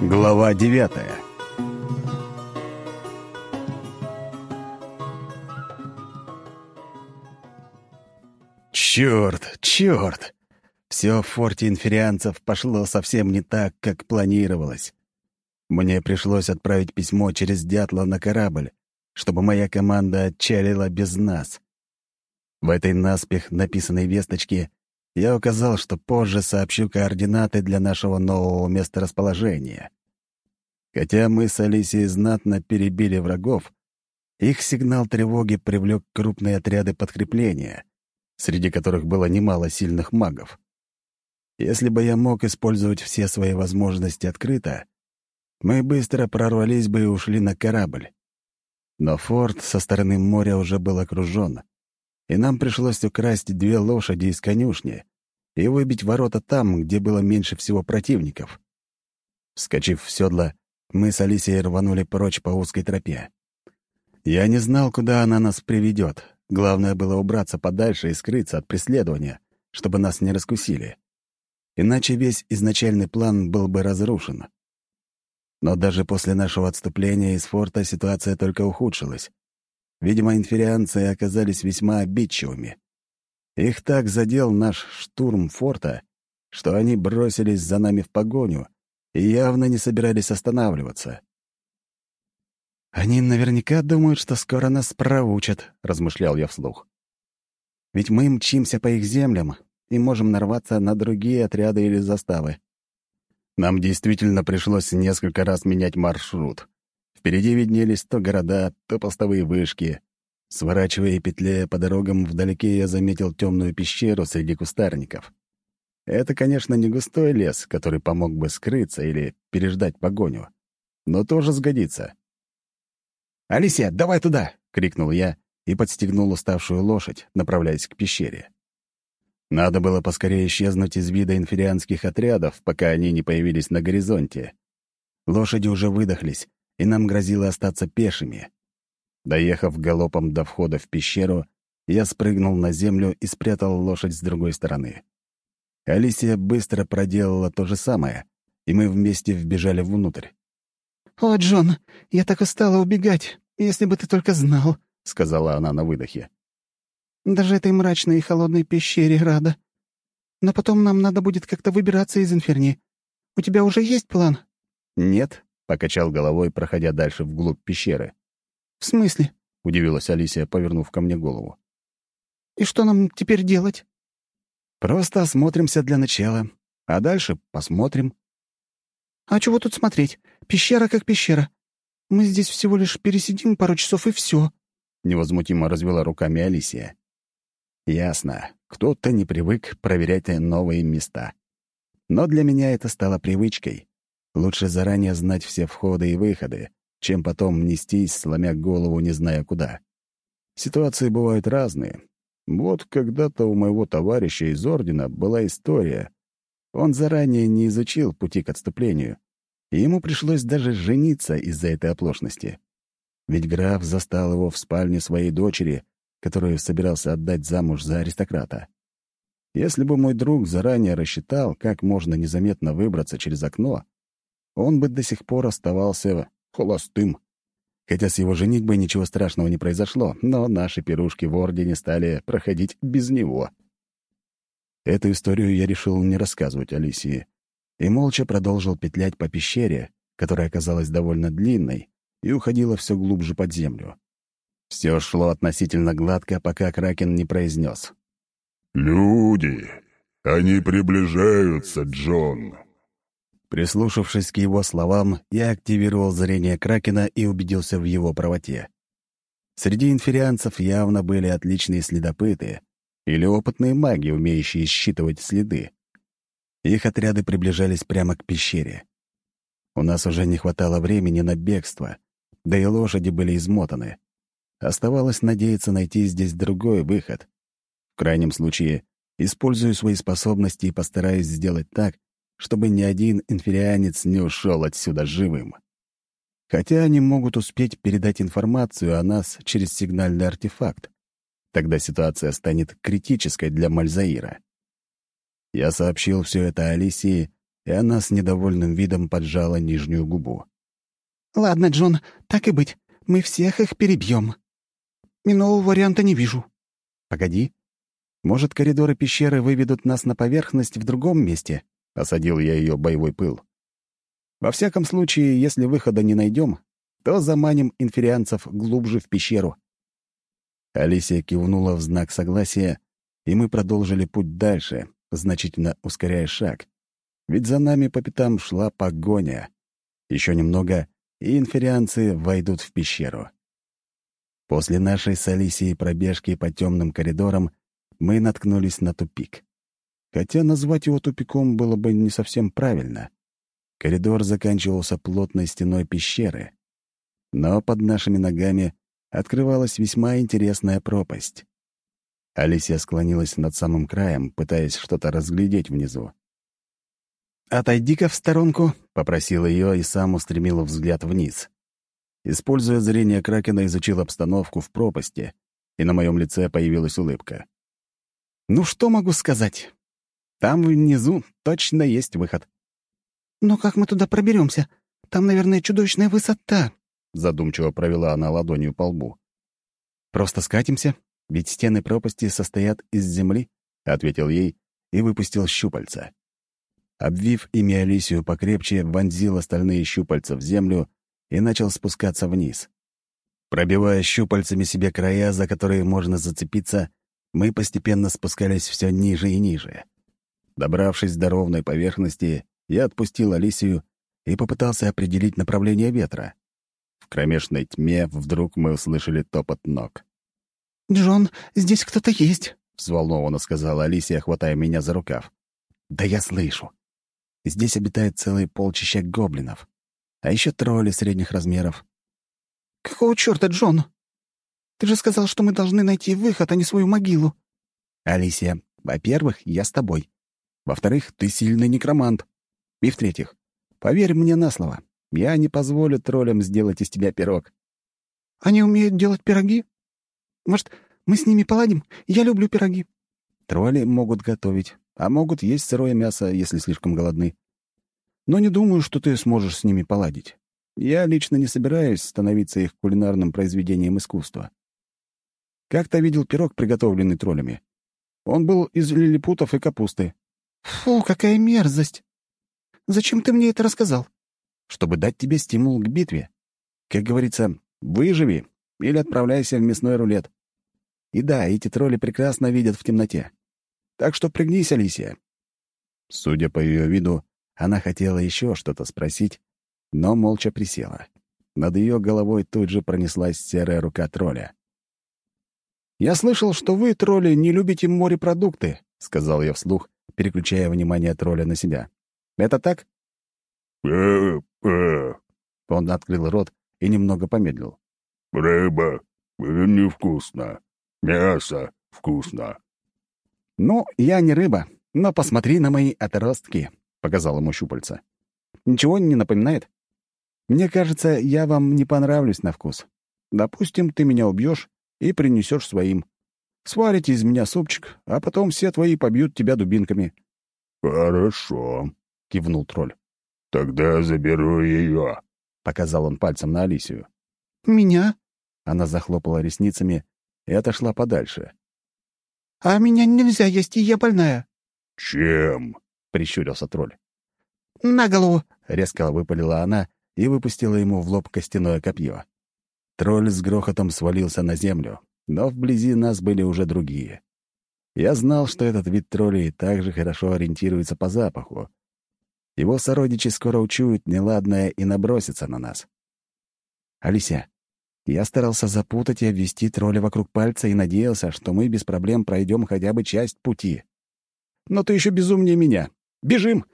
Глава девятая Черт, черт! Все в форте инферианцев пошло совсем не так, как планировалось. Мне пришлось отправить письмо через дятла на корабль, чтобы моя команда отчалила без нас. В этой наспех написанной весточке я указал, что позже сообщу координаты для нашего нового месторасположения. Хотя мы с Алисией знатно перебили врагов, их сигнал тревоги привлек крупные отряды подкрепления, среди которых было немало сильных магов. Если бы я мог использовать все свои возможности открыто, мы быстро прорвались бы и ушли на корабль. Но форт со стороны моря уже был окружен, и нам пришлось украсть две лошади из конюшни и выбить ворота там, где было меньше всего противников. Вскочив в седло, мы с Алисией рванули прочь по узкой тропе. Я не знал, куда она нас приведет. Главное было убраться подальше и скрыться от преследования, чтобы нас не раскусили. Иначе весь изначальный план был бы разрушен. Но даже после нашего отступления из форта ситуация только ухудшилась. Видимо, инферианцы оказались весьма обидчивыми. Их так задел наш штурм форта, что они бросились за нами в погоню и явно не собирались останавливаться. «Они наверняка думают, что скоро нас проучат», — размышлял я вслух. «Ведь мы мчимся по их землям и можем нарваться на другие отряды или заставы. Нам действительно пришлось несколько раз менять маршрут. Впереди виднелись то города, то постовые вышки. Сворачивая и петляя по дорогам, вдалеке я заметил темную пещеру среди кустарников. Это, конечно, не густой лес, который помог бы скрыться или переждать погоню, но тоже сгодится. «Алисия, давай туда!» — крикнул я и подстегнул уставшую лошадь, направляясь к пещере. Надо было поскорее исчезнуть из вида инферианских отрядов, пока они не появились на горизонте. Лошади уже выдохлись, и нам грозило остаться пешими. Доехав галопом до входа в пещеру, я спрыгнул на землю и спрятал лошадь с другой стороны. Алисия быстро проделала то же самое, и мы вместе вбежали внутрь. «О, Джон, я так устала убегать, если бы ты только знал», — сказала она на выдохе. Даже этой мрачной и холодной пещере рада. Но потом нам надо будет как-то выбираться из инферни. У тебя уже есть план?» «Нет», — покачал головой, проходя дальше вглубь пещеры. «В смысле?» — удивилась Алисия, повернув ко мне голову. «И что нам теперь делать?» «Просто осмотримся для начала, а дальше посмотрим». «А чего тут смотреть? Пещера как пещера. Мы здесь всего лишь пересидим пару часов и все. невозмутимо развела руками Алисия. Ясно, кто-то не привык проверять новые места. Но для меня это стало привычкой. Лучше заранее знать все входы и выходы, чем потом нестись, сломя голову, не зная куда. Ситуации бывают разные. Вот когда-то у моего товарища из Ордена была история. Он заранее не изучил пути к отступлению, и ему пришлось даже жениться из-за этой оплошности. Ведь граф застал его в спальне своей дочери — которую собирался отдать замуж за аристократа. Если бы мой друг заранее рассчитал, как можно незаметно выбраться через окно, он бы до сих пор оставался холостым. Хотя с его женитьбой ничего страшного не произошло, но наши пирушки в Ордене стали проходить без него. Эту историю я решил не рассказывать Алисии и молча продолжил петлять по пещере, которая оказалась довольно длинной и уходила все глубже под землю. Все шло относительно гладко, пока Кракен не произнес. «Люди! Они приближаются, Джон!» Прислушавшись к его словам, я активировал зрение Кракена и убедился в его правоте. Среди инферианцев явно были отличные следопыты или опытные маги, умеющие считывать следы. Их отряды приближались прямо к пещере. У нас уже не хватало времени на бегство, да и лошади были измотаны. Оставалось надеяться найти здесь другой выход. В крайнем случае, использую свои способности и постараюсь сделать так, чтобы ни один инферианец не ушел отсюда живым. Хотя они могут успеть передать информацию о нас через сигнальный артефакт. Тогда ситуация станет критической для Мальзаира. Я сообщил все это Алисии, и она с недовольным видом поджала нижнюю губу. «Ладно, Джон, так и быть. Мы всех их перебьем. Иного варианта не вижу». «Погоди. Может, коридоры пещеры выведут нас на поверхность в другом месте?» — осадил я ее боевой пыл. «Во всяком случае, если выхода не найдем, то заманим инферианцев глубже в пещеру». Алисия кивнула в знак согласия, и мы продолжили путь дальше, значительно ускоряя шаг. Ведь за нами по пятам шла погоня. Еще немного, и инферианцы войдут в пещеру. После нашей с Алисией пробежки по темным коридорам мы наткнулись на тупик. Хотя назвать его тупиком было бы не совсем правильно. Коридор заканчивался плотной стеной пещеры. Но под нашими ногами открывалась весьма интересная пропасть. Алисия склонилась над самым краем, пытаясь что-то разглядеть внизу. «Отойди-ка в сторонку», — попросил ее и сам устремил взгляд вниз. Используя зрение Кракена, изучил обстановку в пропасти, и на моем лице появилась улыбка. «Ну что могу сказать? Там внизу точно есть выход». «Но как мы туда проберемся? Там, наверное, чудовищная высота», — задумчиво провела она ладонью по лбу. «Просто скатимся, ведь стены пропасти состоят из земли», — ответил ей и выпустил щупальца. Обвив ими Алисию покрепче, вонзил остальные щупальца в землю и начал спускаться вниз. Пробивая щупальцами себе края, за которые можно зацепиться, мы постепенно спускались все ниже и ниже. Добравшись до ровной поверхности, я отпустил Алисию и попытался определить направление ветра. В кромешной тьме вдруг мы услышали топот ног. «Джон, здесь кто-то есть», — взволнованно сказала Алисия, хватая меня за рукав. «Да я слышу. Здесь обитает целый полчища гоблинов. А еще тролли средних размеров. «Какого чёрта, Джон? Ты же сказал, что мы должны найти выход, а не свою могилу». «Алисия, во-первых, я с тобой. Во-вторых, ты сильный некромант. И в-третьих, поверь мне на слово, я не позволю троллям сделать из тебя пирог». «Они умеют делать пироги? Может, мы с ними поладим? Я люблю пироги». «Тролли могут готовить, а могут есть сырое мясо, если слишком голодны. Но не думаю, что ты сможешь с ними поладить. Я лично не собираюсь становиться их кулинарным произведением искусства. Как-то видел пирог, приготовленный троллями. Он был из лилипутов и капусты. «Фу, какая мерзость! Зачем ты мне это рассказал?» «Чтобы дать тебе стимул к битве. Как говорится, выживи или отправляйся в мясной рулет. И да, эти тролли прекрасно видят в темноте. Так что пригнись, Алисия». Судя по ее виду, она хотела еще что-то спросить, но молча присела. Над ее головой тут же пронеслась серая рука тролля. «Я слышал, что вы, тролли, не любите морепродукты», — сказал я вслух, переключая внимание тролля на себя. «Это так?» «Э-э». Он открыл рот и немного помедлил. «Рыба невкусно. Мясо вкусно. «Ну, я не рыба, но посмотри на мои отростки», — показал ему щупальца. «Ничего не напоминает? Мне кажется, я вам не понравлюсь на вкус. Допустим, ты меня убьешь и принесешь своим. Сварите из меня супчик, а потом все твои побьют тебя дубинками». «Хорошо», — кивнул тролль. «Тогда заберу ее», — показал он пальцем на Алисию. «Меня?» Она захлопала ресницами и отошла подальше. «А меня нельзя есть, и я больная». «Чем?» — прищурился тролль. «На голову!» — резко выпалила она и выпустила ему в лоб костяное копье. Тролль с грохотом свалился на землю, но вблизи нас были уже другие. Я знал, что этот вид троллей также хорошо ориентируется по запаху. Его сородичи скоро учуют неладное и набросятся на нас. «Алисия, я старался запутать и обвести тролля вокруг пальца и надеялся, что мы без проблем пройдем хотя бы часть пути. Но ты еще безумнее меня. Бежим!»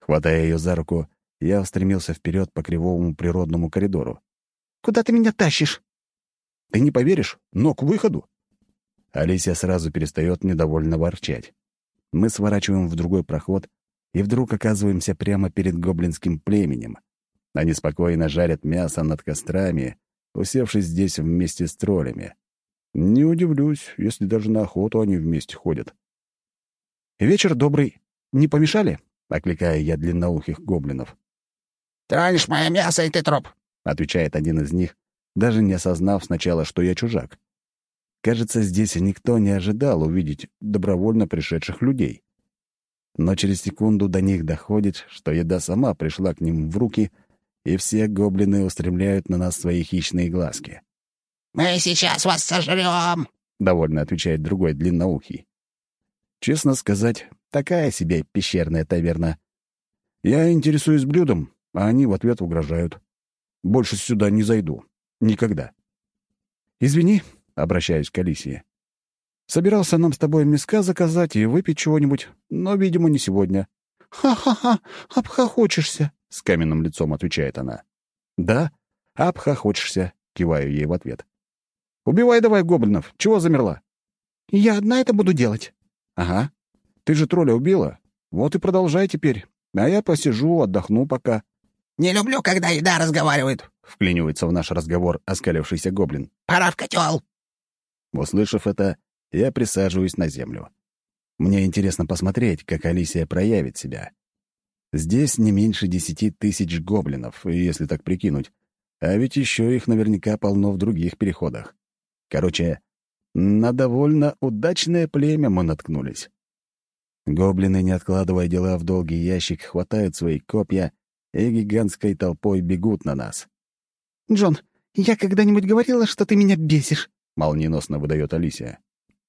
Хватая ее за руку, я устремился вперед по кривому природному коридору. «Куда ты меня тащишь?» «Ты не поверишь, но к выходу!» Алисия сразу перестает недовольно ворчать. Мы сворачиваем в другой проход и вдруг оказываемся прямо перед гоблинским племенем. Они спокойно жарят мясо над кострами, усевшись здесь вместе с троллями. Не удивлюсь, если даже на охоту они вместе ходят. «Вечер добрый. Не помешали?» — окликаю я длинноухих гоблинов. «Тронешь мое мясо, и ты труп!» — отвечает один из них, даже не осознав сначала, что я чужак. Кажется, здесь никто не ожидал увидеть добровольно пришедших людей. Но через секунду до них доходит, что еда сама пришла к ним в руки, и все гоблины устремляют на нас свои хищные глазки. «Мы сейчас вас сожрем!» — довольно отвечает другой длинноухий. Честно сказать, такая себе пещерная таверна. Я интересуюсь блюдом, а они в ответ угрожают. Больше сюда не зайду. Никогда. «Извини», — обращаюсь к Алисии. «Собирался нам с тобой миска заказать и выпить чего-нибудь, но, видимо, не сегодня». «Ха-ха-ха, обхохочешься», — с каменным лицом отвечает она. «Да, обхохочешься», — киваю ей в ответ. «Убивай давай гоблинов, чего замерла?» «Я одна это буду делать». «Ага. Ты же тролля убила. Вот и продолжай теперь. А я посижу, отдохну пока». «Не люблю, когда еда разговаривает», — вклинивается в наш разговор оскалившийся гоблин. «Пора в котел». Услышав это, я присаживаюсь на землю. Мне интересно посмотреть, как Алисия проявит себя. Здесь не меньше десяти тысяч гоблинов, если так прикинуть. А ведь еще их наверняка полно в других переходах. Короче, на довольно удачное племя мы наткнулись. Гоблины, не откладывая дела в долгий ящик, хватают свои копья и гигантской толпой бегут на нас. «Джон, я когда-нибудь говорила, что ты меня бесишь?» — молниеносно выдает Алисия.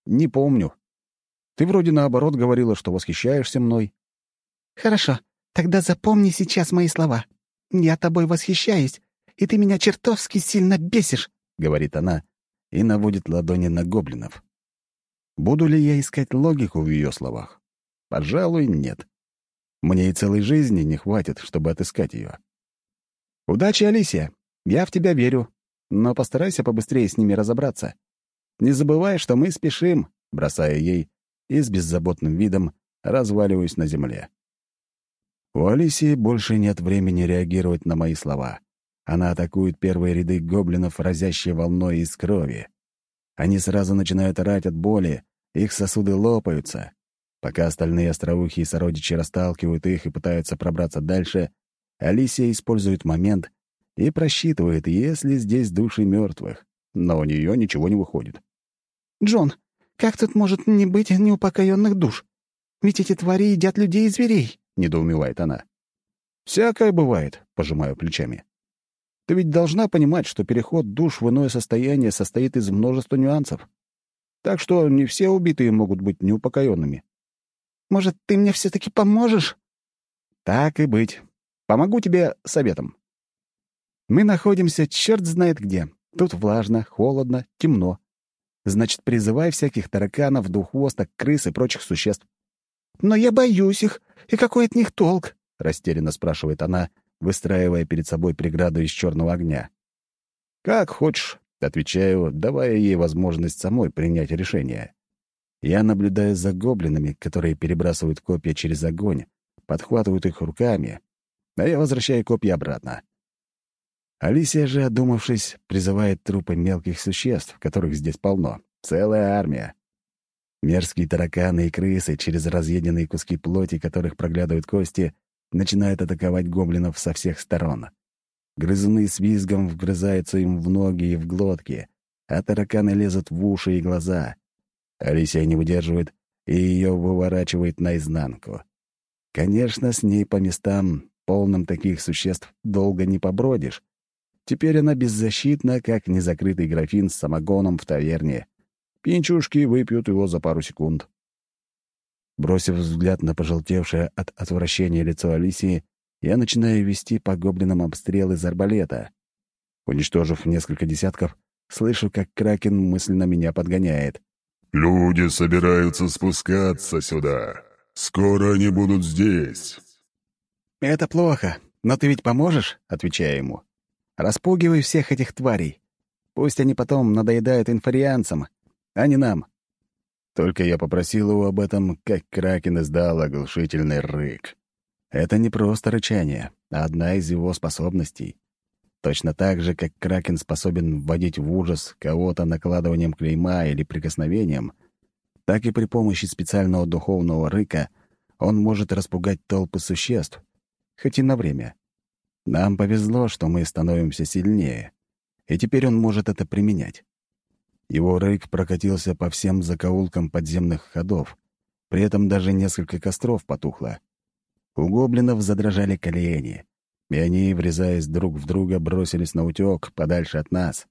«Не помню. Ты вроде наоборот говорила, что восхищаешься мной». «Хорошо, тогда запомни сейчас мои слова. Я тобой восхищаюсь, и ты меня чертовски сильно бесишь», — говорит она и наводит ладони на гоблинов. Буду ли я искать логику в ее словах? Пожалуй, нет. Мне и целой жизни не хватит, чтобы отыскать ее. «Удачи, Алисия! Я в тебя верю, но постарайся побыстрее с ними разобраться. Не забывай, что мы спешим», — бросая ей и с беззаботным видом разваливаюсь на земле. У Алисии больше нет времени реагировать на мои слова. Она атакует первые ряды гоблинов, разящей волной из крови. Они сразу начинают орать от боли, их сосуды лопаются. Пока остальные остроухие сородичи расталкивают их и пытаются пробраться дальше, Алисия использует момент и просчитывает, есть ли здесь души мертвых, но у нее ничего не выходит. «Джон, как тут может не быть неупокоенных душ? Ведь эти твари едят людей и зверей», — недоумевает она. «Всякое бывает», — пожимаю плечами. «Ты ведь должна понимать, что переход душ в иное состояние состоит из множества нюансов. Так что не все убитые могут быть неупокоенными». «Может, ты мне все таки поможешь?» «Так и быть. Помогу тебе советом. Мы находимся черт знает где. Тут влажно, холодно, темно. Значит, призывай всяких тараканов, двуххвосток, крыс и прочих существ. «Но я боюсь их, и какой от них толк?» — растерянно спрашивает она, выстраивая перед собой преграду из черного огня. «Как хочешь», — отвечаю, давая ей возможность самой принять решение. Я наблюдаю за гоблинами, которые перебрасывают копья через огонь, подхватывают их руками, а я возвращаю копья обратно. Алисия же, одумавшись, призывает трупы мелких существ, которых здесь полно. Целая армия. Мерзкие тараканы и крысы, через разъеденные куски плоти, которых проглядывают кости, начинают атаковать гоблинов со всех сторон. Грызуны с визгом вгрызаются им в ноги и в глотки, а тараканы лезут в уши и глаза. Алисия не выдерживает и ее выворачивает наизнанку. Конечно, с ней по местам, полным таких существ, долго не побродишь, Теперь она беззащитна, как незакрытый графин с самогоном в таверне. Пьянчушки выпьют его за пару секунд. Бросив взгляд на пожелтевшее от отвращения лицо Алисии, я начинаю вести по гоблинам обстрел из арбалета. Уничтожив несколько десятков, слышу, как Кракен мысленно меня подгоняет. «Люди собираются спускаться сюда. Скоро они будут здесь». «Это плохо, но ты ведь поможешь?» — отвечаю ему. Распугивай всех этих тварей. Пусть они потом надоедают инфарианцам, а не нам. Только я попросил его об этом, как Кракен издал оглушительный рык. Это не просто рычание, а одна из его способностей. Точно так же, как Кракен способен вводить в ужас кого-то накладыванием клейма или прикосновением, так и при помощи специального духовного рыка он может распугать толпы существ, хоть и на время. Нам повезло, что мы становимся сильнее, и теперь он может это применять. Его рык прокатился по всем закоулкам подземных ходов, при этом даже несколько костров потухло. У гоблинов задрожали колени, и они, врезаясь друг в друга, бросились на утёк подальше от нас.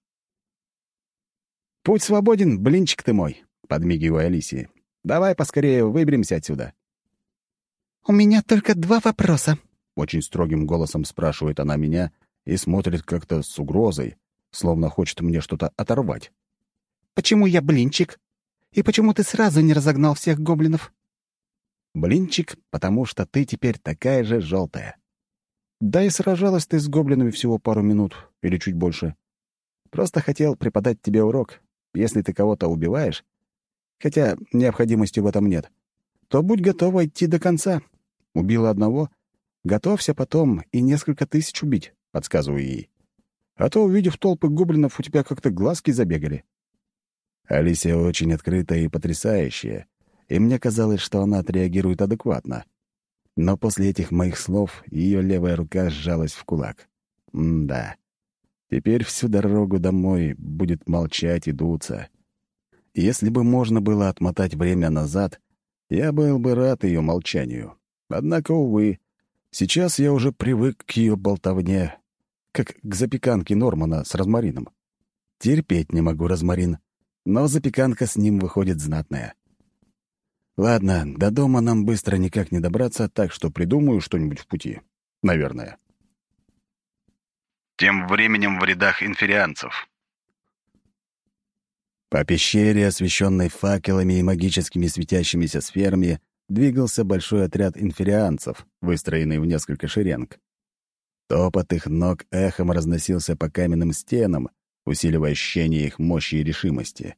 «Путь свободен, блинчик ты мой!» — подмигивая Алисии. «Давай поскорее выберемся отсюда». «У меня только два вопроса», — очень строгим голосом спрашивает она меня и смотрит как-то с угрозой, словно хочет мне что-то оторвать. «Почему я блинчик? И почему ты сразу не разогнал всех гоблинов?» «Блинчик, потому что ты теперь такая же желтая. Да и сражалась ты с гоблинами всего пару минут или чуть больше. Просто хотел преподать тебе урок. Если ты кого-то убиваешь, хотя необходимости в этом нет, то будь готова идти до конца. Убила одного — готовься потом и несколько тысяч убить, — подсказываю ей. А то, увидев толпы гоблинов, у тебя как-то глазки забегали. Алисия очень открытая и потрясающая, и мне казалось, что она отреагирует адекватно. Но после этих моих слов ее левая рука сжалась в кулак. М-да. Теперь всю дорогу домой будет молчать и дуться. Если бы можно было отмотать время назад, я был бы рад ее молчанию. Однако, увы, сейчас я уже привык к ее болтовне, как к запеканке Нормана с розмарином. Терпеть не могу розмарин, но запеканка с ним выходит знатная. Ладно, до дома нам быстро никак не добраться, так что придумаю что-нибудь в пути. Наверное. Тем временем в рядах инферианцев. По пещере, освещенной факелами и магическими светящимися сферами, двигался большой отряд инферианцев, выстроенный в несколько шеренг. Топот их ног эхом разносился по каменным стенам, усиливая ощущение их мощи и решимости.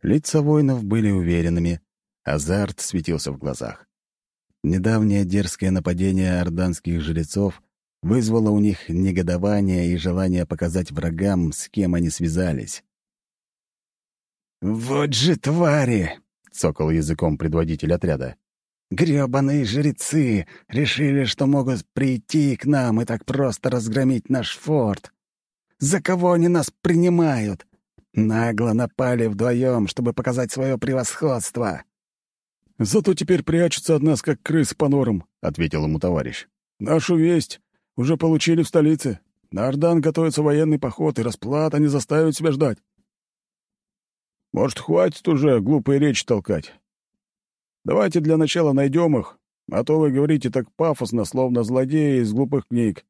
Лица воинов были уверенными, Азарт светился в глазах. Недавнее дерзкое нападение орданских жрецов вызвало у них негодование и желание показать врагам, с кем они связались. «Вот же твари!» — цокал языком предводитель отряда. «Грёбаные жрецы решили, что могут прийти к нам и так просто разгромить наш форт. За кого они нас принимают? Нагло напали вдвоем, чтобы показать свое превосходство. «Зато теперь прячутся от нас, как крысы по норам», — ответил ему товарищ. «Нашу весть уже получили в столице. На Ордан готовится военный поход, и расплата не заставит себя ждать». «Может, хватит уже глупые речи толкать? Давайте для начала найдем их, а то вы говорите так пафосно, словно злодеи из глупых книг».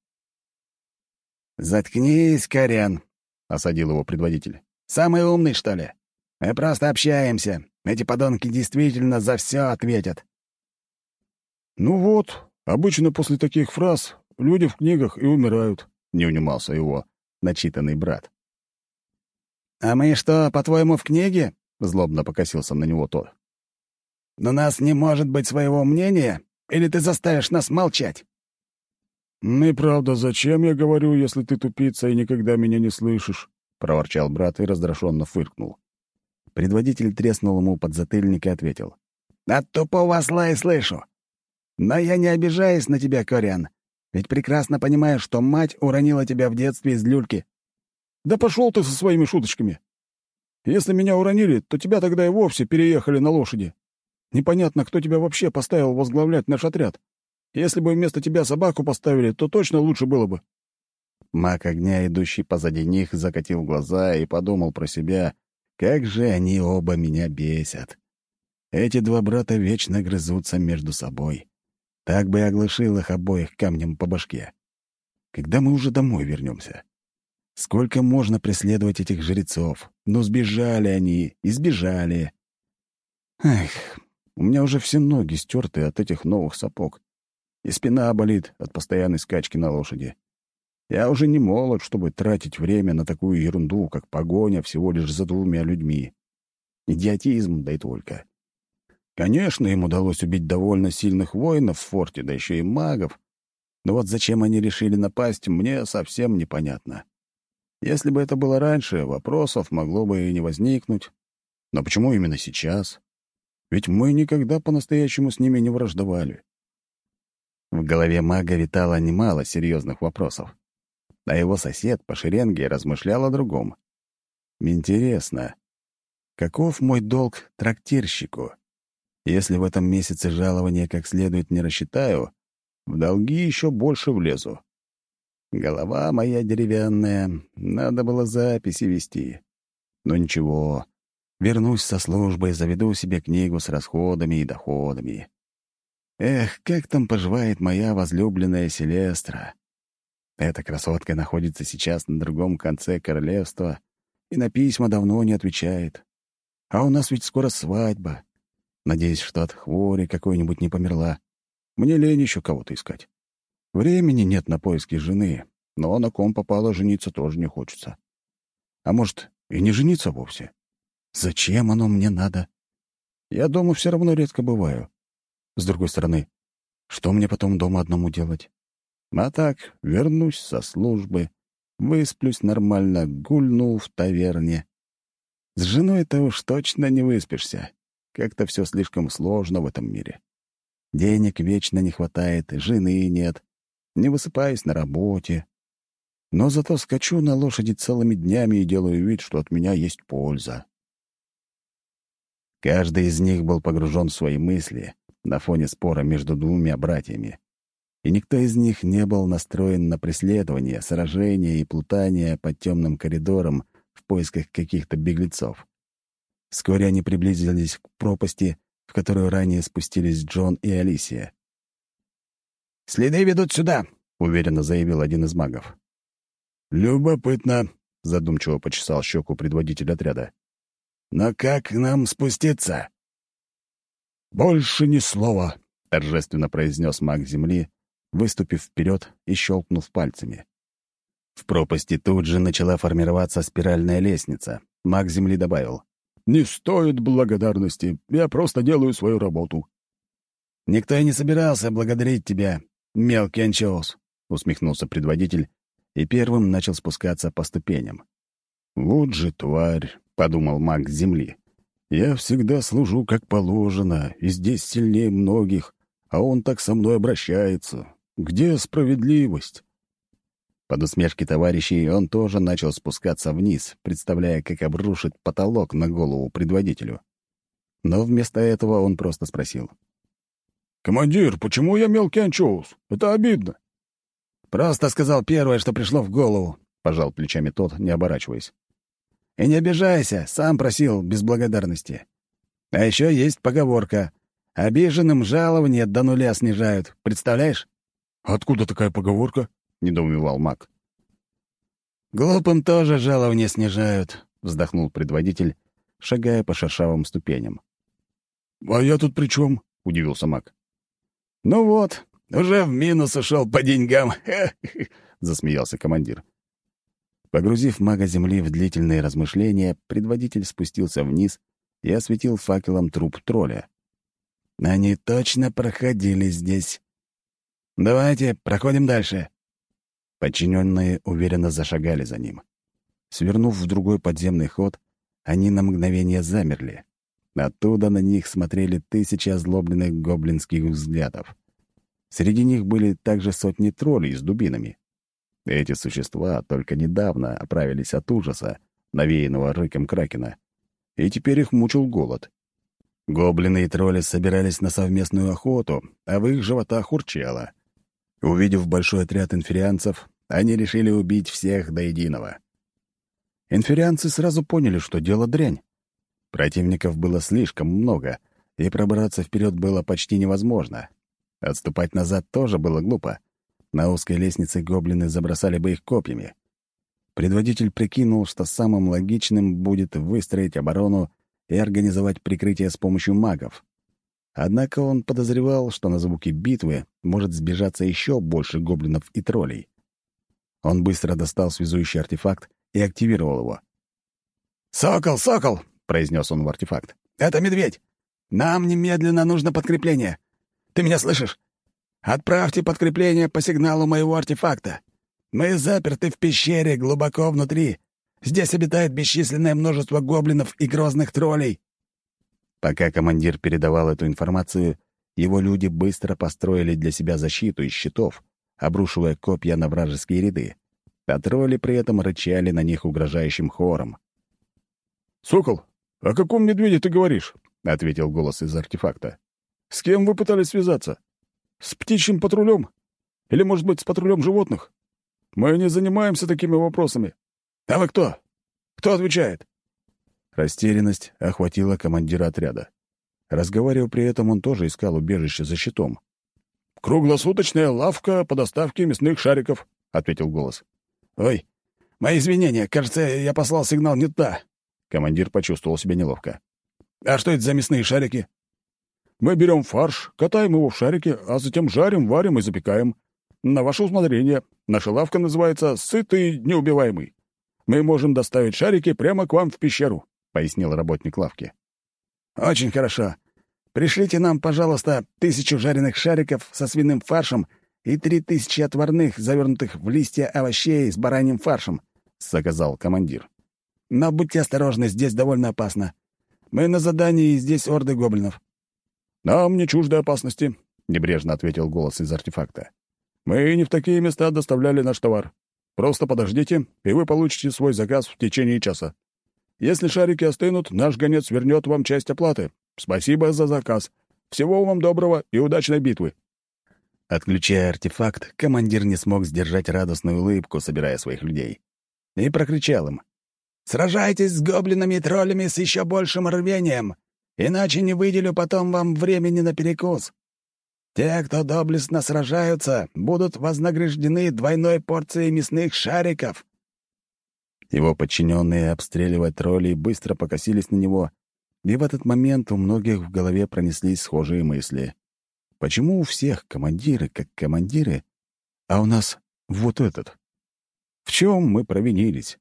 «Заткнись, Корян», — осадил его предводитель. «Самый умный, что ли? Мы просто общаемся. Эти подонки действительно за все ответят. «Ну вот, обычно после таких фраз люди в книгах и умирают», — не унимался его начитанный брат. «А мы что, по-твоему, в книге?» — злобно покосился на него тот. «Но нас не может быть своего мнения, или ты заставишь нас молчать?» «Ну правда, зачем я говорю, если ты тупица и никогда меня не слышишь?» — проворчал брат и раздраженно фыркнул. Предводитель треснул ему под затыльник и ответил. «От тупого осла и слышу. Но я не обижаюсь на тебя, Кориан, ведь прекрасно понимаю, что мать уронила тебя в детстве из люльки». «Да пошел ты со своими шуточками. Если меня уронили, то тебя тогда и вовсе переехали на лошади. Непонятно, кто тебя вообще поставил возглавлять наш отряд. Если бы вместо тебя собаку поставили, то точно лучше было бы». Маг огня, идущий позади них, закатил глаза и подумал про себя, как же они оба меня бесят. Эти два брата вечно грызутся между собой. Так бы и оглушил их обоих камнем по башке. Когда мы уже домой вернемся? Сколько можно преследовать этих жрецов? Ну, сбежали они, и сбежали. Эх, у меня уже все ноги стерты от этих новых сапог. И спина болит от постоянной скачки на лошади. Я уже не молод, чтобы тратить время на такую ерунду, как погоня всего лишь за двумя людьми. Идиотизм, да и только. Конечно, им удалось убить довольно сильных воинов в форте, да еще и магов. Но вот зачем они решили напасть, мне совсем непонятно. Если бы это было раньше, вопросов могло бы и не возникнуть. Но почему именно сейчас? Ведь мы никогда по-настоящему с ними не враждовали. В голове мага витало немало серьезных вопросов. А его сосед по шеренге размышлял о другом. Интересно, каков мой долг трактирщику? Если в этом месяце жалование как следует не рассчитаю, в долги еще больше влезу. Голова моя деревянная, надо было записи вести. Но ничего, вернусь со службы и заведу себе книгу с расходами и доходами. Эх, как там поживает моя возлюбленная Селестра. Эта красотка находится сейчас на другом конце королевства и на письма давно не отвечает. А у нас ведь скоро свадьба. Надеюсь, что от хвори какой-нибудь не померла. Мне лень еще кого-то искать. Времени нет на поиски жены, но на ком попало жениться тоже не хочется. А может, и не жениться вовсе? Зачем оно мне надо? Я дома все равно редко бываю. С другой стороны, что мне потом дома одному делать? А так, вернусь со службы, высплюсь нормально, гульну в таверне. С женой-то уж точно не выспишься. Как-то все слишком сложно в этом мире. Денег вечно не хватает, жены нет. Не высыпаюсь на работе. Но зато скачу на лошади целыми днями и делаю вид, что от меня есть польза. Каждый из них был погружен в свои мысли на фоне спора между двумя братьями. И никто из них не был настроен на преследование, сражение и плутание по темным коридорам в поисках каких-то беглецов. Вскоре они приблизились к пропасти, в которую ранее спустились Джон и Алисия. «Следы ведут сюда», — уверенно заявил один из магов. «Любопытно», — задумчиво почесал щеку предводитель отряда. «Но как нам спуститься?» «Больше ни слова», — торжественно произнес маг Земли, выступив вперед и щелкнув пальцами. В пропасти тут же начала формироваться спиральная лестница. Маг Земли добавил. «Не стоит благодарности. Я просто делаю свою работу». «Никто и не собирался благодарить тебя, мелкий анчоус», — усмехнулся предводитель и первым начал спускаться по ступеням. «Вот же тварь», — подумал маг Земли. «Я всегда служу как положено, и здесь сильнее многих, а он так со мной обращается. Где справедливость?» Под усмешки товарищей он тоже начал спускаться вниз, представляя, как обрушит потолок на голову предводителю. Но вместо этого он просто спросил. «Командир, почему я мелкий анчоус? Это обидно». «Просто сказал первое, что пришло в голову», — пожал плечами тот, не оборачиваясь. «И не обижайся, сам просил без благодарности. А еще есть поговорка. Обиженным жалование до нуля снижают, представляешь?» «Откуда такая поговорка?» — недоумевал маг. «Глупым тоже жалование снижают», — вздохнул предводитель, шагая по шершавым ступеням. «А я тут при чем? удивился маг. «Ну вот, уже в минус ушел по деньгам», — засмеялся командир. Погрузив мага земли в длительные размышления, предводитель спустился вниз и осветил факелом труп тролля. «Они точно проходили здесь. Давайте, проходим дальше». Подчиненные уверенно зашагали за ним. Свернув в другой подземный ход, они на мгновение замерли. Оттуда на них смотрели тысячи озлобленных гоблинских взглядов. Среди них были также сотни троллей с дубинами. Эти существа только недавно оправились от ужаса, навеянного рыком Кракена, и теперь их мучил голод. Гоблины и тролли собирались на совместную охоту, а в их животах урчало. Увидев большой отряд инферианцев, они решили убить всех до единого. Инферианцы сразу поняли, что дело дрянь. Противников было слишком много, и пробраться вперед было почти невозможно. Отступать назад тоже было глупо. На узкой лестнице гоблины забросали бы их копьями. Предводитель прикинул, что самым логичным будет выстроить оборону и организовать прикрытие с помощью магов. Однако он подозревал, что на звуки битвы может сбежаться еще больше гоблинов и троллей. Он быстро достал связующий артефакт и активировал его. «Сокол, сокол!» — произнес он в артефакт. «Это медведь! Нам немедленно нужно подкрепление! Ты меня слышишь? Отправьте подкрепление по сигналу моего артефакта! Мы заперты в пещере глубоко внутри. Здесь обитает бесчисленное множество гоблинов и грозных троллей!» Пока командир передавал эту информацию, его люди быстро построили для себя защиту из щитов, обрушивая копья на вражеские ряды. А при этом рычали на них угрожающим хором. «Сокол, о каком медведе ты говоришь?» — ответил голос из артефакта. «С кем вы пытались связаться? С птичьим патрулем? Или, может быть, с патрулем животных? Мы не занимаемся такими вопросами. А вы кто? Кто отвечает?» Растерянность охватила командира отряда. Разговаривая при этом, он тоже искал убежище за щитом. «Круглосуточная лавка по доставке мясных шариков», — ответил голос. «Ой, мои извинения. Кажется, я послал сигнал не та». Командир почувствовал себя неловко. «А что это за мясные шарики?» «Мы берем фарш, катаем его в шарики, а затем жарим, варим и запекаем. На ваше усмотрение. Наша лавка называется «Сытый неубиваемый». Мы можем доставить шарики прямо к вам в пещеру», — пояснил работник лавки. «Очень хорошо. Пришлите нам, пожалуйста, тысячу жареных шариков со свиным фаршем и три тысячи отварных, завернутых в листья овощей с бараньим фаршем», — заказал командир. «Но будьте осторожны, здесь довольно опасно. Мы на задании, и здесь орды гоблинов». «Нам не чужды опасности», — небрежно ответил голос из артефакта. «Мы не в такие места доставляли наш товар. Просто подождите, и вы получите свой заказ в течение часа. Если шарики остынут, наш гонец вернет вам часть оплаты. Спасибо за заказ. Всего вам доброго и удачной битвы». Отключая артефакт, командир не смог сдержать радостную улыбку, собирая своих людей. И прокричал им. «Сражайтесь с гоблинами и троллями с еще большим рвением, иначе не выделю потом вам времени на перекус. Те, кто доблестно сражаются, будут вознаграждены двойной порцией мясных шариков». Его подчиненные, обстреливая троллей, быстро покосились на него, и в этот момент у многих в голове пронеслись схожие мысли. Почему у всех командиры как командиры, а у нас вот этот? В чем мы провинились?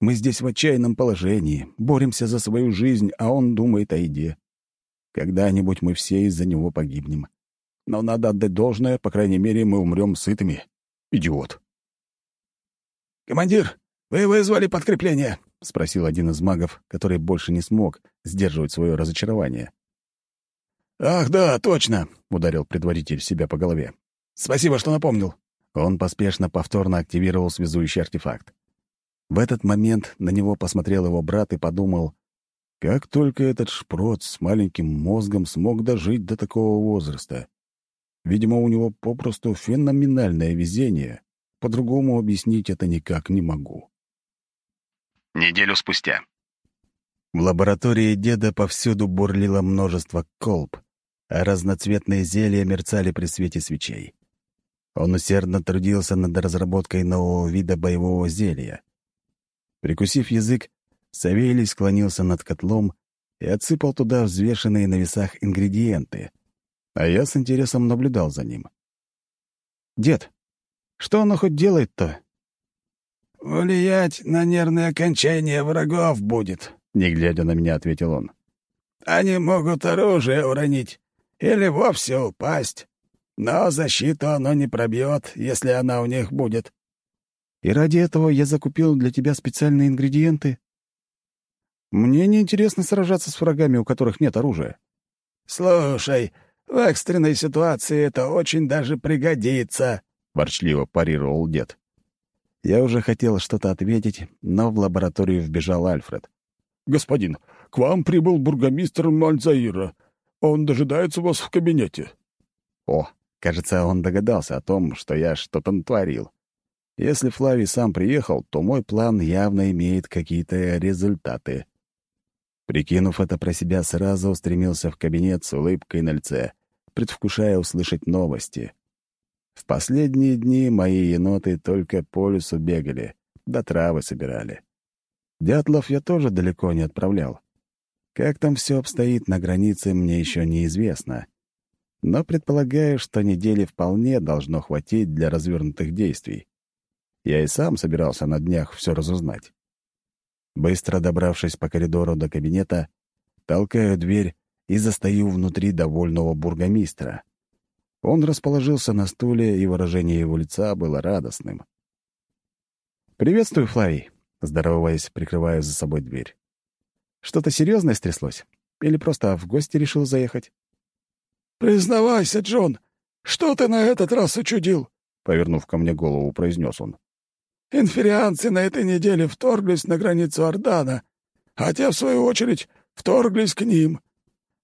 Мы здесь в отчаянном положении, боремся за свою жизнь, а он думает о еде. Когда-нибудь мы все из-за него погибнем. Но надо отдать должное, по крайней мере, мы умрем сытыми. Идиот. «Командир, вы вызвали подкрепление?» — спросил один из магов, который больше не смог сдерживать свое разочарование. «Ах, да, точно!» — ударил предводитель себя по голове. «Спасибо, что напомнил». Он поспешно повторно активировал связующий артефакт. В этот момент на него посмотрел его брат и подумал, как только этот шпрот с маленьким мозгом смог дожить до такого возраста. Видимо, у него попросту феноменальное везение. По-другому объяснить это никак не могу. Неделю спустя. В лаборатории деда повсюду бурлило множество колб, а разноцветные зелья мерцали при свете свечей. Он усердно трудился над разработкой нового вида боевого зелья. Прикусив язык, Савелий склонился над котлом и отсыпал туда взвешенные на весах ингредиенты, а я с интересом наблюдал за ним. «Дед, что оно хоть делает-то?» «Влиять на нервные окончания врагов будет», — не глядя на меня, ответил он. «Они могут оружие уронить или вовсе упасть, но защиту оно не пробьет, если она у них будет». «И ради этого я закупил для тебя специальные ингредиенты?» «Мне не интересно сражаться с врагами, у которых нет оружия». «Слушай, в экстренной ситуации это очень даже пригодится», — ворчливо парировал дед. Я уже хотел что-то ответить, но в лабораторию вбежал Альфред. «Господин, к вам прибыл бургомистр Мальзаира. Он дожидается вас в кабинете». О, кажется, он догадался о том, что я что-то натворил. Если Флавий сам приехал, то мой план явно имеет какие-то результаты. Прикинув это про себя, сразу устремился в кабинет с улыбкой на лице, предвкушая услышать новости. В последние дни мои еноты только по лесу бегали, да травы собирали. Дятлов я тоже далеко не отправлял. Как там все обстоит на границе, мне еще неизвестно. Но предполагаю, что недели вполне должно хватить для развернутых действий. Я и сам собирался на днях все разузнать. Быстро добравшись по коридору до кабинета, толкаю дверь и застаю внутри довольного бургомистра. Он расположился на стуле, и выражение его лица было радостным. «Приветствую, Флавий», — здороваясь, прикрываю за собой дверь. «Что-то серьезное стряслось? Или просто в гости решил заехать?» «Признавайся, Джон, что ты на этот раз учудил?» Повернув ко мне голову, произнес он. «Инферианцы на этой неделе вторглись на границу Ордана, а те, в свою очередь, вторглись к ним.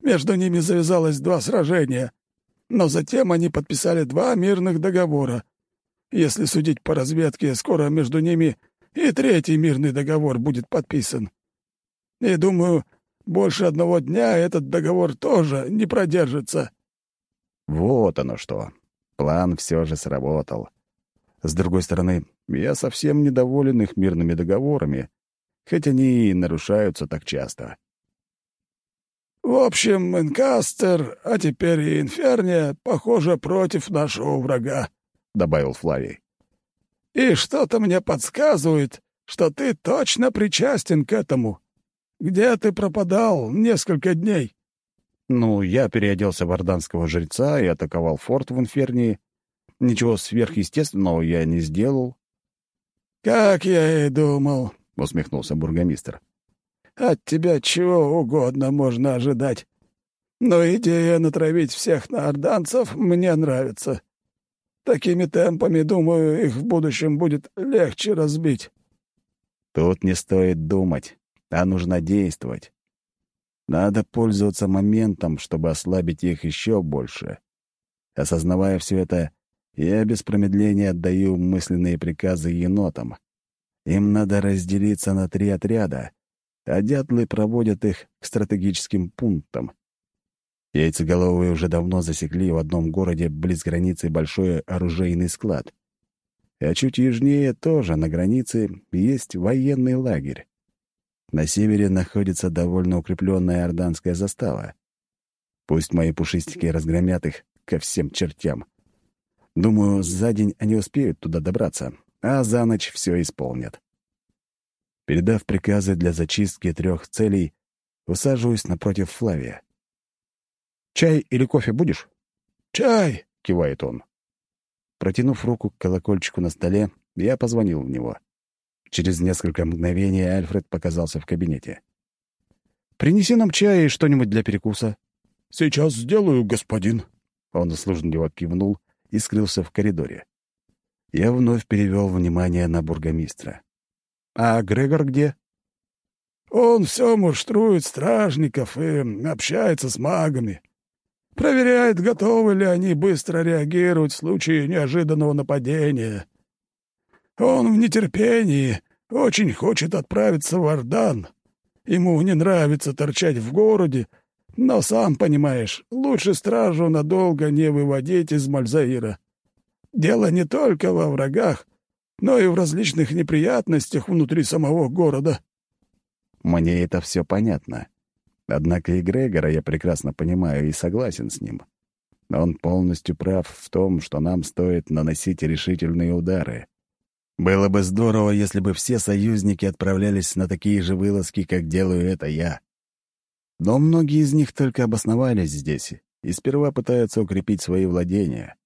Между ними завязалось два сражения, но затем они подписали два мирных договора. Если судить по разведке, скоро между ними и третий мирный договор будет подписан. И, думаю, больше одного дня этот договор тоже не продержится». Вот оно что. План все же сработал. С другой стороны, я совсем недоволен их мирными договорами, хоть они и нарушаются так часто. «В общем, Инкастер, а теперь и Инферния, похоже, против нашего врага», — добавил Флавий. «И что-то мне подсказывает, что ты точно причастен к этому. Где ты пропадал несколько дней?» Ну, я переоделся в орданского жреца и атаковал форт в Инфернии. Ничего сверхъестественного я не сделал. «Как я и думал», — усмехнулся бургомистр. «От тебя чего угодно можно ожидать. Но идея натравить всех на орданцев мне нравится. Такими темпами, думаю, их в будущем будет легче разбить». Тут не стоит думать, а нужно действовать. Надо пользоваться моментом, чтобы ослабить их еще больше. Осознавая все это, я без промедления отдаю мысленные приказы енотам. Им надо разделиться на три отряда, а дятлы проводят их к стратегическим пунктам. Яйцеголовые уже давно засекли в одном городе близ границы большой оружейный склад. А чуть южнее тоже на границе есть военный лагерь. На севере находится довольно укрепленная орданская застава. Пусть мои пушистики разгромят их ко всем чертям. Думаю, за день они успеют туда добраться, а за ночь все исполнят. Передав приказы для зачистки трех целей, усаживаюсь напротив Флавия. «Чай или кофе будешь?» «Чай!» — кивает он. Протянув руку к колокольчику на столе, я позвонил в него. Через несколько мгновений Альфред показался в кабинете. «Принеси нам чай и что-нибудь для перекуса». «Сейчас сделаю, господин». Он услужливо кивнул и скрылся в коридоре. Я вновь перевел внимание на бургомистра. «А Грегор где?» «Он все муштрует стражников и общается с магами. Проверяет, готовы ли они быстро реагировать в случае неожиданного нападения. Он в нетерпении, очень хочет отправиться в Ордан. Ему не нравится торчать в городе, но, сам понимаешь, лучше стражу надолго не выводить из Мальзаира. Дело не только во врагах, но и в различных неприятностях внутри самого города. Мне это все понятно. Однако и Грегора я прекрасно понимаю и согласен с ним. Он полностью прав в том, что нам стоит наносить решительные удары. Было бы здорово, если бы все союзники отправлялись на такие же вылазки, как делаю это я. Но многие из них только обосновались здесь и сперва пытаются укрепить свои владения.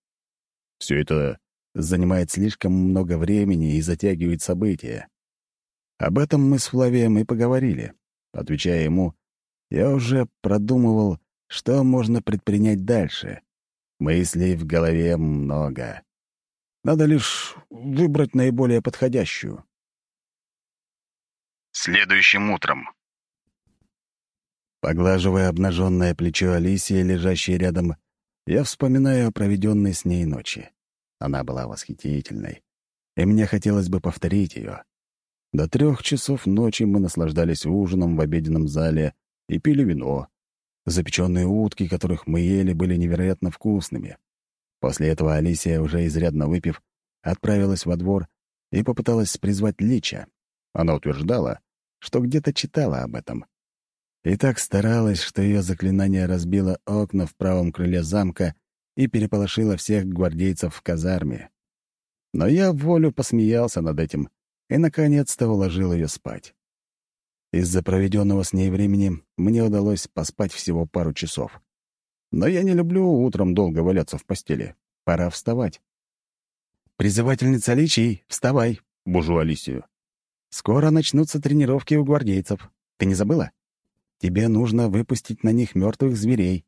Все это занимает слишком много времени и затягивает события. Об этом мы с Флавием и поговорили. Отвечая ему, я уже продумывал, что можно предпринять дальше. Мыслей в голове много. Надо лишь выбрать наиболее подходящую. Следующим утром. Поглаживая обнаженное плечо Алисии, лежащей рядом, я вспоминаю о проведенной с ней ночи. Она была восхитительной, и мне хотелось бы повторить ее. До трех часов ночи мы наслаждались ужином в обеденном зале и пили вино. Запеченные утки, которых мы ели, были невероятно вкусными. После этого Алисия, уже изрядно выпив, отправилась во двор и попыталась призвать Лича. Она утверждала, что где-то читала об этом. И так старалась, что ее заклинание разбило окна в правом крыле замка и переполошило всех гвардейцев в казарме. Но я в волю посмеялся над этим и, наконец-то, уложил ее спать. Из-за проведенного с ней времени мне удалось поспать всего пару часов. Но я не люблю утром долго валяться в постели. Пора вставать. «Призывательница личий, вставай!» — бужу Алисию. «Скоро начнутся тренировки у гвардейцев. Ты не забыла?» тебе нужно выпустить на них мертвых зверей».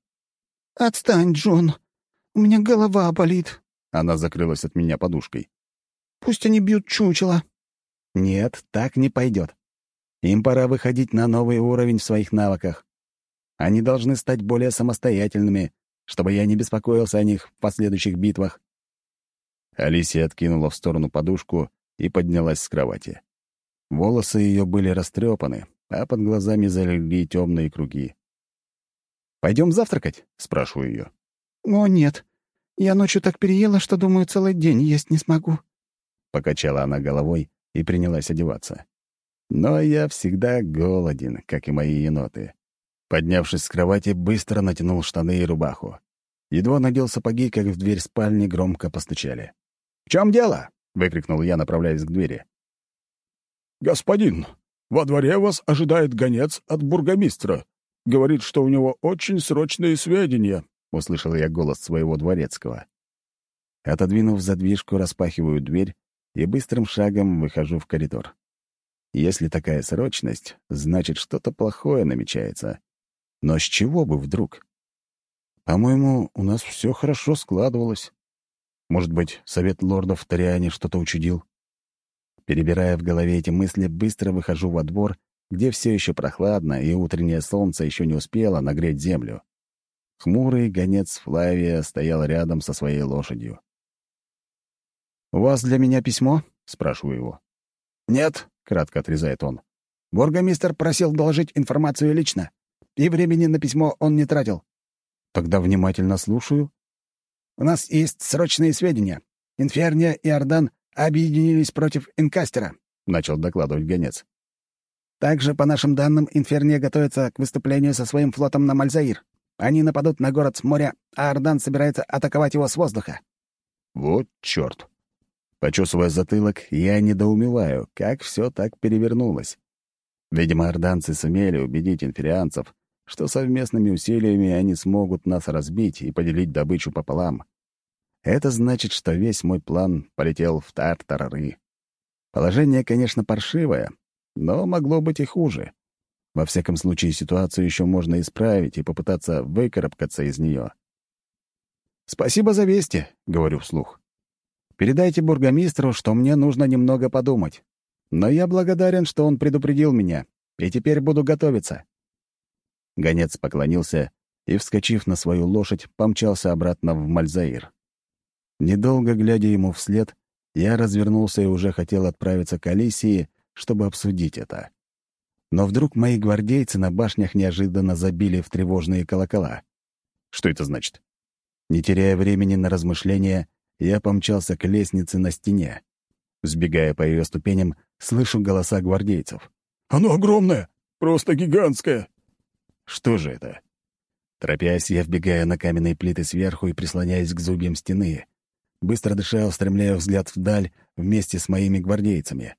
«Отстань, Джон. У меня голова болит». Она закрылась от меня подушкой. «Пусть они бьют чучело». «Нет, так не пойдет. Им пора выходить на новый уровень в своих навыках. Они должны стать более самостоятельными, чтобы я не беспокоился о них в последующих битвах». Алисия откинула в сторону подушку и поднялась с кровати. Волосы ее были растрепаны, а под глазами залегли темные круги. Пойдем завтракать?» — спрашиваю ее. «О, нет. Я ночью так переела, что, думаю, целый день есть не смогу». Покачала она головой и принялась одеваться. Но я всегда голоден, как и мои еноты. Поднявшись с кровати, быстро натянул штаны и рубаху. Едва надел сапоги, как в дверь спальни громко постучали. «В чем дело?» — выкрикнул я, направляясь к двери. «Господин, во дворе вас ожидает гонец от бургомистра. Говорит, что у него очень срочные сведения», — услышал я голос своего дворецкого. Отодвинув задвижку, распахиваю дверь и быстрым шагом выхожу в коридор. Если такая срочность, значит, что-то плохое намечается. Но с чего бы вдруг? По-моему, у нас все хорошо складывалось. Может быть, совет лордов в Ториане что-то учудил? Перебирая в голове эти мысли, быстро выхожу во двор, где все еще прохладно, и утреннее солнце еще не успело нагреть землю. Хмурый гонец Флавия стоял рядом со своей лошадью. «У вас для меня письмо?» — спрашиваю его. «Нет», — кратко отрезает он. «Бургомистр просил доложить информацию лично, и времени на письмо он не тратил». «Тогда внимательно слушаю». «У нас есть срочные сведения. Инферния и Ордан объединились против Инкастера», — начал докладывать гонец. «Также, по нашим данным, Инферния готовится к выступлению со своим флотом на Мальзаир. Они нападут на город с моря, а Ордан собирается атаковать его с воздуха». «Вот чёрт!» Почесывая затылок, я недоумеваю, как все так перевернулось. Видимо, орданцы сумели убедить инферианцев, что совместными усилиями они смогут нас разбить и поделить добычу пополам. Это значит, что весь мой план полетел в тартарары. Положение, конечно, паршивое, но могло быть и хуже. Во всяком случае, ситуацию еще можно исправить и попытаться выкарабкаться из нее. «Спасибо за вести», — говорю вслух. «Передайте бургомистру, что мне нужно немного подумать. Но я благодарен, что он предупредил меня, и теперь буду готовиться». Гонец поклонился и, вскочив на свою лошадь, помчался обратно в Мальзаир. Недолго глядя ему вслед, я развернулся и уже хотел отправиться к Алисии, чтобы обсудить это. Но вдруг мои гвардейцы на башнях неожиданно забили в тревожные колокола. Что это значит? Не теряя времени на размышления, я помчался к лестнице на стене. Сбегая по ее ступеням, слышу голоса гвардейцев. «Оно огромное! Просто гигантское!» Что же это? Торопясь, я вбегаю на каменные плиты сверху и прислоняюсь к зубьям стены. Быстро дыша, устремляю взгляд вдаль вместе с моими гвардейцами.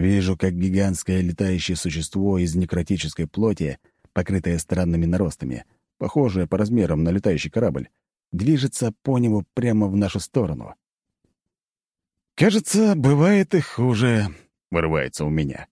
Вижу, как гигантское летающее существо из некротической плоти, покрытое странными наростами, похожее по размерам на летающий корабль, движется по небу прямо в нашу сторону. «Кажется, бывает и хуже», — вырывается у меня.